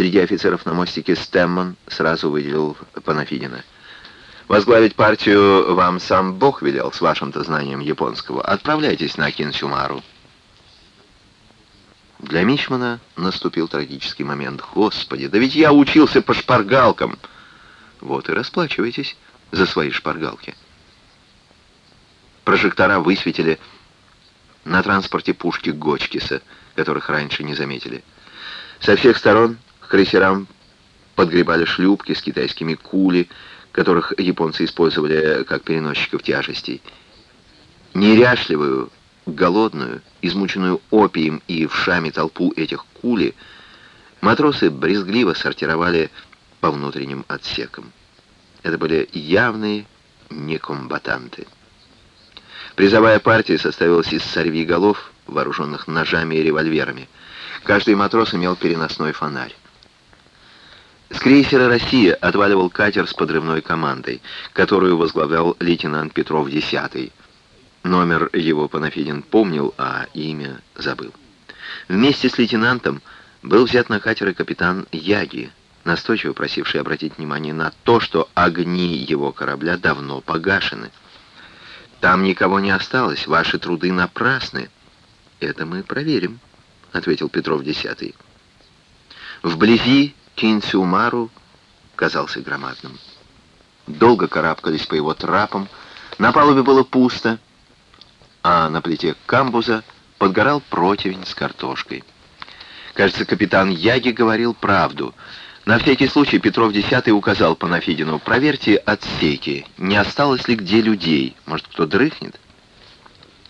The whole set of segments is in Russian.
Среди офицеров на мостике Стэммон сразу выделил Панафидина. «Возглавить партию вам сам Бог велел, с вашим-то знанием японского. Отправляйтесь на Кинсюмару». Для Мичмана наступил трагический момент. «Господи, да ведь я учился по шпаргалкам!» «Вот и расплачивайтесь за свои шпаргалки». Прожектора высветили на транспорте пушки Гочкиса, которых раньше не заметили. Со всех сторон крейсерам подгребали шлюпки с китайскими кули, которых японцы использовали как переносчиков тяжестей. Неряшливую, голодную, измученную опием и вшами толпу этих кули, матросы брезгливо сортировали по внутренним отсекам. Это были явные некомбатанты. Призовая партия составилась из сорвиголов, вооруженных ножами и револьверами. Каждый матрос имел переносной фонарь. С крейсера «Россия» отваливал катер с подрывной командой, которую возглавлял лейтенант Петров X. Номер его Панафидин помнил, а имя забыл. Вместе с лейтенантом был взят на катер и капитан Яги, настойчиво просивший обратить внимание на то, что огни его корабля давно погашены. «Там никого не осталось, ваши труды напрасны». «Это мы проверим», — ответил Петров X. Вблизи Кинсюмару казался громадным. Долго карабкались по его трапам, на палубе было пусто, а на плите камбуза подгорал противень с картошкой. Кажется, капитан Яги говорил правду. На всякий случай Петров X указал Панафидину, проверьте отсеки, не осталось ли где людей, может, кто дрыхнет?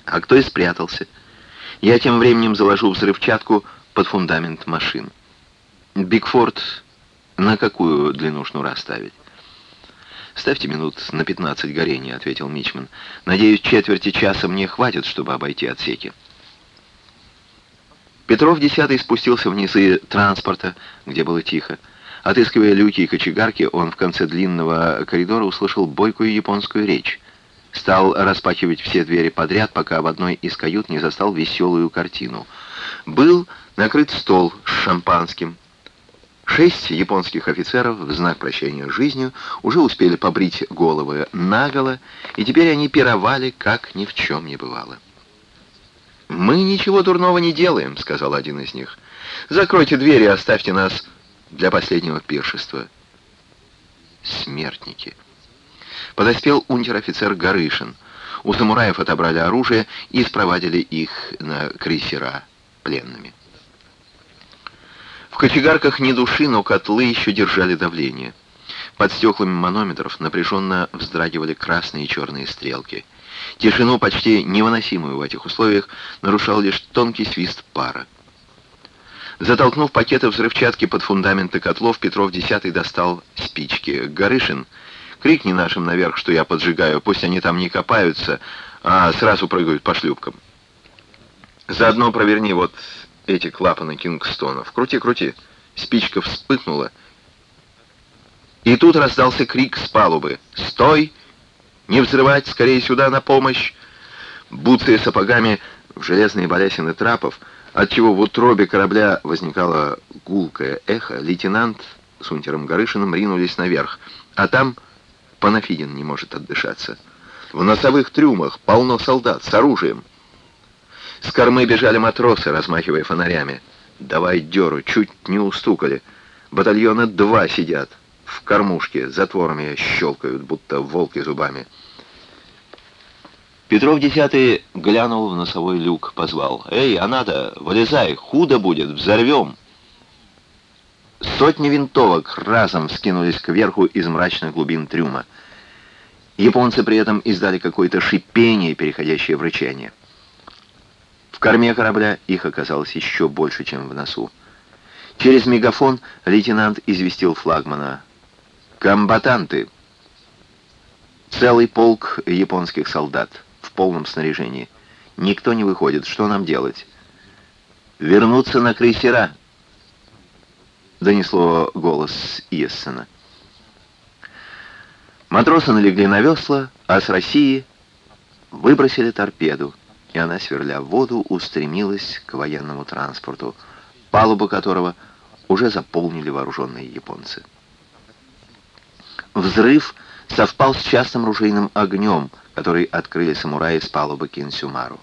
А кто и спрятался. Я тем временем заложу взрывчатку под фундамент машин. Бигфорд на какую длину шнура ставить? «Ставьте минут на 15 горения», — ответил Мичман. «Надеюсь, четверти часа мне хватит, чтобы обойти отсеки». Петров десятый спустился в низы транспорта, где было тихо. Отыскивая люки и кочегарки, он в конце длинного коридора услышал бойкую японскую речь. Стал распахивать все двери подряд, пока в одной из кают не застал веселую картину. Был накрыт стол с шампанским, Шесть японских офицеров в знак прощения с жизнью уже успели побрить головы наголо, и теперь они пировали, как ни в чем не бывало. «Мы ничего дурного не делаем», — сказал один из них. «Закройте двери и оставьте нас для последнего пиршества». Смертники. Подоспел унтер-офицер Горышин. У самураев отобрали оружие и спровадили их на крейсера пленными. В кочегарках ни души, но котлы еще держали давление. Под стеклами манометров напряженно вздрагивали красные и черные стрелки. Тишину, почти невыносимую в этих условиях, нарушал лишь тонкий свист пара. Затолкнув пакеты взрывчатки под фундаменты котлов, Петров десятый достал спички. «Горышин, крикни нашим наверх, что я поджигаю, пусть они там не копаются, а сразу прыгают по шлюпкам. Заодно проверни вот эти клапаны Кингстонов. Крути, крути. Спичка вспыхнула. И тут раздался крик с палубы. «Стой! Не взрывать! Скорее сюда на помощь!» Буцая сапогами в железные балясины трапов, отчего в утробе корабля возникало гулкое эхо, лейтенант с унтером Горышиным ринулись наверх, а там Панафидин не может отдышаться. В носовых трюмах полно солдат с оружием. С кормы бежали матросы, размахивая фонарями. «Давай дёру!» Чуть не устукали. Батальона два сидят. В кормушке затворами щелкают, будто волки зубами. Петров десятый глянул в носовой люк, позвал. «Эй, а надо, вылезай, худо будет, взорвем!» Сотни винтовок разом скинулись кверху из мрачных глубин трюма. Японцы при этом издали какое-то шипение, переходящее в рычание. Корме корабля их оказалось еще больше, чем в носу. Через мегафон лейтенант известил флагмана. «Комбатанты!» Целый полк японских солдат в полном снаряжении. Никто не выходит. Что нам делать? «Вернуться на крейсера!» Донесло голос Иессена. Матросы налегли на весла, а с России выбросили торпеду и она, сверля воду, устремилась к военному транспорту, палуба которого уже заполнили вооруженные японцы. Взрыв совпал с частым ружейным огнем, который открыли самураи с палубы Кинсюмару.